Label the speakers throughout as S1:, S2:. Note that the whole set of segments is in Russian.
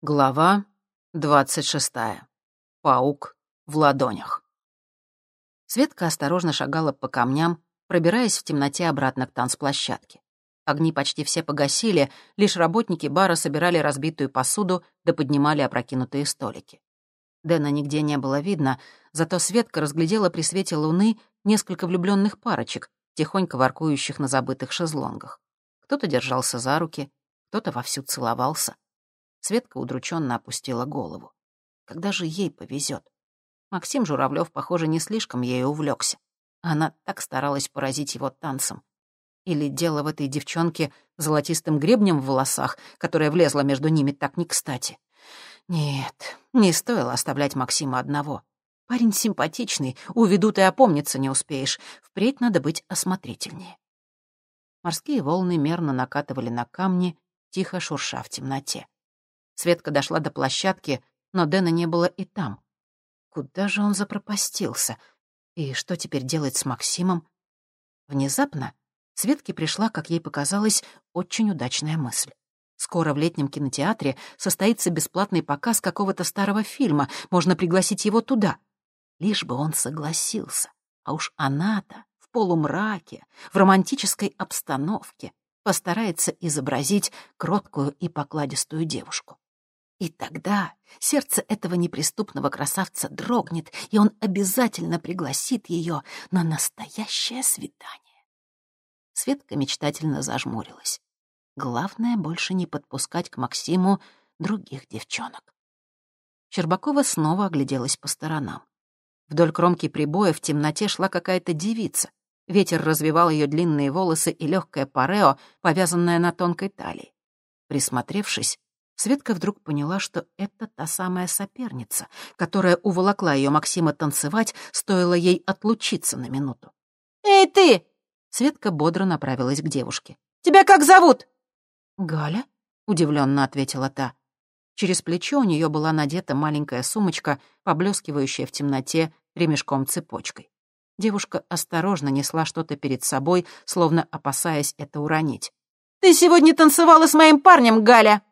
S1: Глава двадцать шестая. Паук в ладонях. Светка осторожно шагала по камням, пробираясь в темноте обратно к танцплощадке. Огни почти все погасили, лишь работники бара собирали разбитую посуду да поднимали опрокинутые столики. Дэна нигде не было видно, зато Светка разглядела при свете луны несколько влюбленных парочек, тихонько воркующих на забытых шезлонгах. Кто-то держался за руки, кто-то вовсю целовался — Светка удрученно опустила голову. Когда же ей повезет? Максим Журавлев, похоже, не слишком ею увлекся. Она так старалась поразить его танцем. Или дело в этой девчонке золотистым гребнем в волосах, которая влезла между ними так не кстати. Нет, не стоило оставлять Максима одного. Парень симпатичный, уведут и опомниться не успеешь. Впредь надо быть осмотрительнее. Морские волны мерно накатывали на камни, тихо шурша в темноте. Светка дошла до площадки, но Дэна не было и там. Куда же он запропастился? И что теперь делать с Максимом? Внезапно Светке пришла, как ей показалось, очень удачная мысль. Скоро в летнем кинотеатре состоится бесплатный показ какого-то старого фильма, можно пригласить его туда. Лишь бы он согласился. А уж она-то в полумраке, в романтической обстановке постарается изобразить кроткую и покладистую девушку. И тогда сердце этого неприступного красавца дрогнет, и он обязательно пригласит ее на настоящее свидание. Светка мечтательно зажмурилась. Главное больше не подпускать к Максиму других девчонок. Щербакова снова огляделась по сторонам. Вдоль кромки прибоя в темноте шла какая-то девица. Ветер развивал ее длинные волосы и легкое парео, повязанное на тонкой талии. Присмотревшись, Светка вдруг поняла, что это та самая соперница, которая уволокла ее Максима танцевать, стоило ей отлучиться на минуту.
S2: «Эй, ты!»
S1: Светка бодро направилась к девушке.
S2: «Тебя как зовут?»
S1: «Галя?» — удивленно ответила та. Через плечо у нее была надета маленькая сумочка, поблескивающая в темноте ремешком-цепочкой. Девушка осторожно несла что-то перед собой, словно опасаясь это уронить.
S2: «Ты сегодня танцевала с моим парнем, Галя!»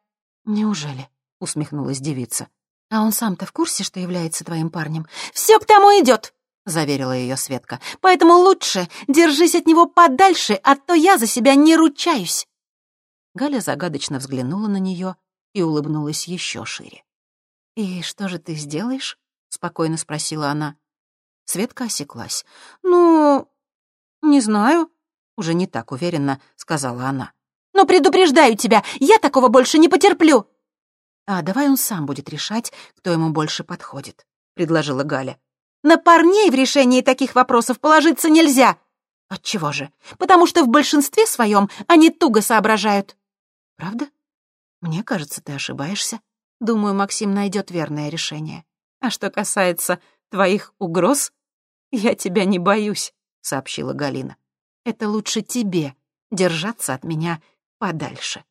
S1: «Неужели?» — усмехнулась девица. «А он сам-то в курсе, что является твоим парнем?»
S2: «Все к тому идет!»
S1: — заверила ее Светка.
S2: «Поэтому лучше держись от него подальше, а то я за себя не ручаюсь!»
S1: Галя загадочно взглянула на нее и улыбнулась еще шире. «И что же ты сделаешь?» — спокойно спросила она. Светка осеклась.
S2: «Ну, не знаю», —
S1: уже не так уверенно сказала она.
S2: Но предупреждаю тебя, я такого больше не потерплю!»
S1: «А давай он сам будет решать, кто ему больше подходит», — предложила Галя.
S2: «На парней в решении таких вопросов положиться нельзя!»
S1: «Отчего же?»
S2: «Потому что в большинстве своем они туго соображают».
S1: «Правда? Мне кажется, ты ошибаешься. Думаю, Максим найдет верное решение. А что касается твоих угроз, я тебя не боюсь», — сообщила Галина. «Это лучше тебе держаться от меня подальше.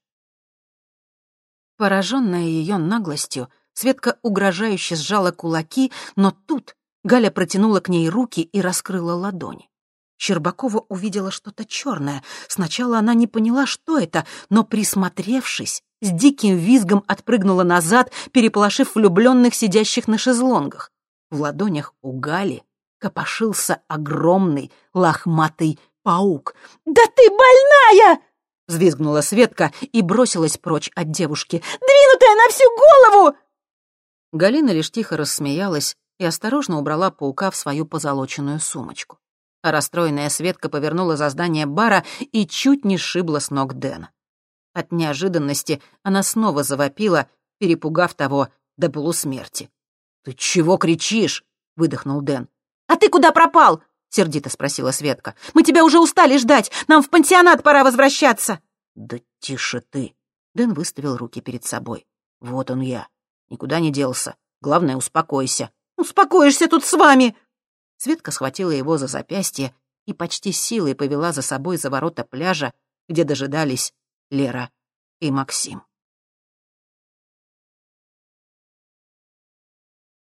S1: Пораженная ее наглостью, Светка угрожающе сжала кулаки, но тут Галя протянула к ней руки и раскрыла ладони. Щербакова увидела что-то черное. Сначала она не поняла, что это, но, присмотревшись, с диким визгом отпрыгнула назад, переполошив влюбленных, сидящих на шезлонгах. В ладонях у Гали копошился огромный лохматый паук.
S2: «Да ты больная!»
S1: — взвизгнула Светка и бросилась прочь от девушки.
S2: «Двинутая на всю голову!»
S1: Галина лишь тихо рассмеялась и осторожно убрала паука в свою позолоченную сумочку. А расстроенная Светка повернула за здание бара и чуть не сшибла с ног Дэна. От неожиданности она снова завопила, перепугав того до полусмерти. «Ты чего кричишь?» — выдохнул Дэн.
S2: «А ты куда пропал?» Сердито спросила Светка. «Мы тебя уже устали ждать! Нам в пансионат пора возвращаться!»
S1: «Да тише ты!» Дэн выставил руки перед собой. «Вот он я. Никуда не делся. Главное, успокойся».
S2: «Успокоишься тут с вами!»
S1: Светка схватила его за запястье и почти силой повела за собой за ворота пляжа, где дожидались Лера и Максим.